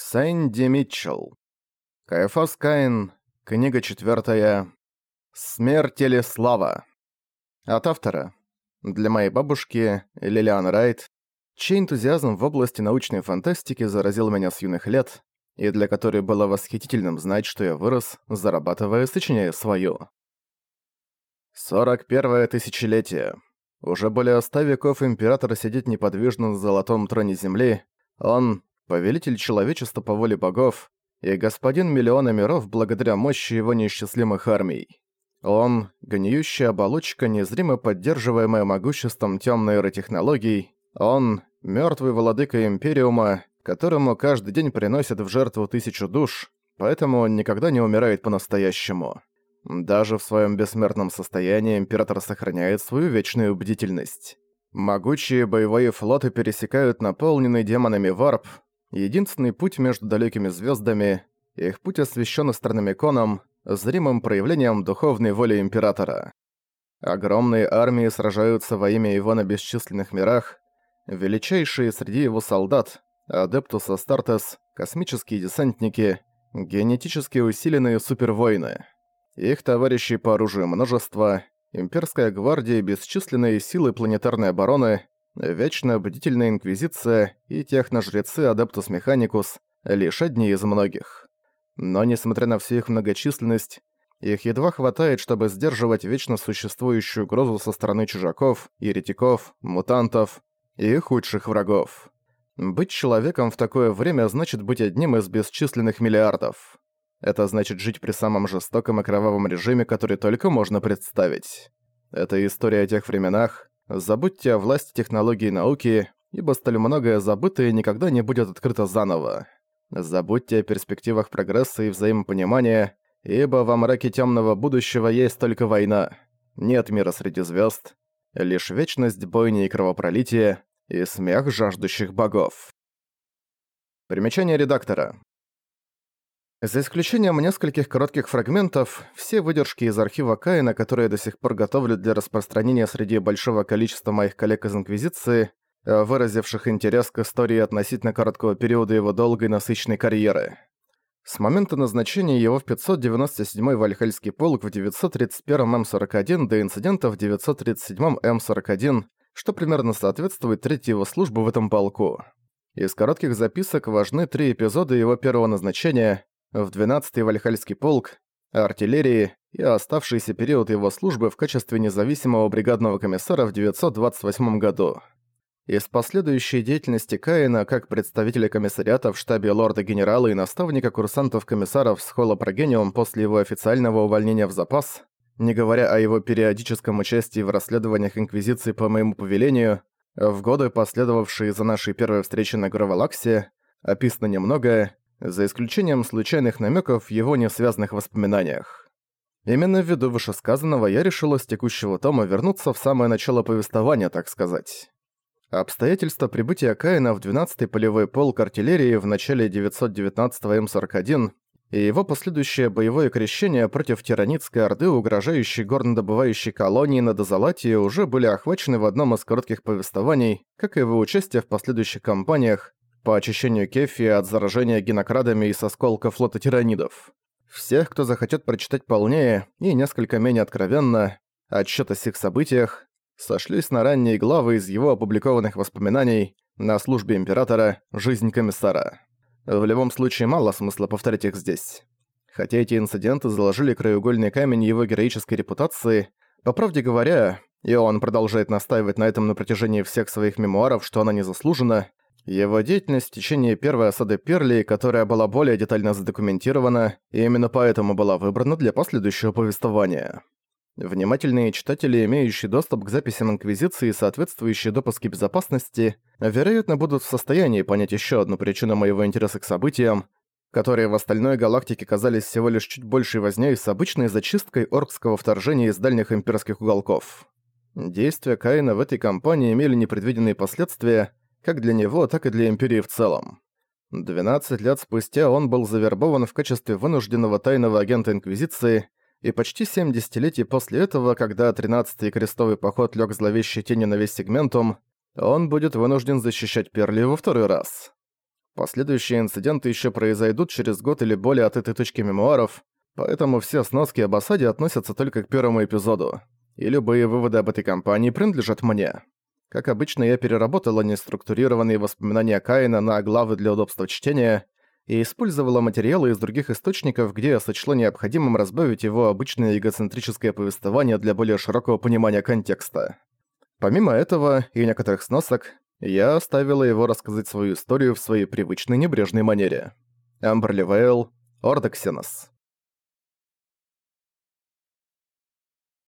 Сэнди Митчелл. Кайфос Каин. Книга четвертая. Смерть или слава. От автора. Для моей бабушки, Лилиан Райт, чей энтузиазм в области научной фантастики заразил меня с юных лет, и для которой было восхитительным знать, что я вырос, зарабатывая, сочиняя свою. 41 тысячелетие. Уже более ста веков император сидит неподвижно на золотом троне Земли. Он повелитель человечества по воле богов и господин миллиона миров благодаря мощи его неисчислимых армий. Он — гниющая оболочка, незримо поддерживаемая могуществом темной эротехнологий. Он — мертвый владыка Империума, которому каждый день приносят в жертву тысячу душ, поэтому он никогда не умирает по-настоящему. Даже в своем бессмертном состоянии Император сохраняет свою вечную бдительность. Могучие боевые флоты пересекают наполненный демонами варп, Единственный путь между далекими звездами, их путь освещен астрономиконом, зримым проявлением духовной воли Императора. Огромные армии сражаются во имя его на бесчисленных мирах, величайшие среди его солдат, Адептус Астартес, космические десантники, генетически усиленные супервоины. Их товарищи по оружию множество, имперская гвардия бесчисленные силы планетарной обороны, Вечно бдительная Инквизиция и техножрецы Адептус Механикус — лишь одни из многих. Но несмотря на всю их многочисленность, их едва хватает, чтобы сдерживать вечно существующую угрозу со стороны чужаков, еретиков, мутантов и худших врагов. Быть человеком в такое время значит быть одним из бесчисленных миллиардов. Это значит жить при самом жестоком и кровавом режиме, который только можно представить. Это история о тех временах, Забудьте о власти технологий и науки, ибо столь многое забытое никогда не будет открыто заново. Забудьте о перспективах прогресса и взаимопонимания, ибо во мраке темного будущего есть только война. Нет мира среди звезд, лишь вечность бойни и кровопролития и смех жаждущих богов. Примечание редактора. За исключением нескольких коротких фрагментов, все выдержки из архива Каина, которые я до сих пор готовлю для распространения среди большого количества моих коллег из Инквизиции, э, выразивших интерес к истории относительно короткого периода его долгой насыщенной карьеры. С момента назначения его в 597-й Вальхальский полк в 931-м М41 до инцидента в 937-м М41, что примерно соответствует третьей его службы в этом полку. Из коротких записок важны три эпизода его первого назначения, в 12-й Вальхальский полк, артиллерии и оставшийся период его службы в качестве независимого бригадного комиссара в 928 году. Из последующей деятельности Каина как представителя комиссариата в штабе лорда-генерала и наставника курсантов-комиссаров с Холла Прогениум после его официального увольнения в запас, не говоря о его периодическом участии в расследованиях Инквизиции по моему повелению, в годы, последовавшие за нашей первой встречи на Гравалаксе, описано немного, за исключением случайных намеков в его несвязанных воспоминаниях. Именно ввиду вышесказанного я решила с текущего тома вернуться в самое начало повествования, так сказать. Обстоятельства прибытия Каина в 12-й полевой полк артиллерии в начале 919-го М41 и его последующее боевое крещение против тиранитской орды, угрожающей горнодобывающей колонии на Дозалатии, уже были охвачены в одном из коротких повествований, как и его участие в последующих кампаниях, по очищению Кефи от заражения генокрадами и сосколка флота тиранидов. Всех, кто захочет прочитать полнее и несколько менее откровенно отчет о сих событиях, сошлись на ранние главы из его опубликованных воспоминаний на службе Императора «Жизнь комиссара». В любом случае мало смысла повторять их здесь. Хотя эти инциденты заложили краеугольный камень его героической репутации, по правде говоря, и он продолжает настаивать на этом на протяжении всех своих мемуаров, что она не заслужена, его деятельность в течение первой осады Перли, которая была более детально задокументирована, и именно поэтому была выбрана для последующего повествования. Внимательные читатели, имеющие доступ к записям Инквизиции и соответствующие допуски безопасности, вероятно, будут в состоянии понять еще одну причину моего интереса к событиям, которые в остальной галактике казались всего лишь чуть большей вознёй с обычной зачисткой оркского вторжения из дальних имперских уголков. Действия Каина в этой кампании имели непредвиденные последствия, как для него, так и для Империи в целом. 12 лет спустя он был завербован в качестве вынужденного тайного агента Инквизиции, и почти 7 десятилетий после этого, когда 13-й крестовый поход лег зловещей тенью на весь сегментум, он будет вынужден защищать Перли во второй раз. Последующие инциденты еще произойдут через год или более от этой точки мемуаров, поэтому все сноски об осаде относятся только к первому эпизоду. И любые выводы об этой кампании принадлежат мне. Как обычно, я переработала неструктурированные воспоминания Каина на главы для удобства чтения и использовала материалы из других источников, где я сочла необходимым разбавить его обычное эгоцентрическое повествование для более широкого понимания контекста. Помимо этого и некоторых сносок, я оставила его рассказать свою историю в своей привычной небрежной манере. Амберли Вейл, Ордоксенос.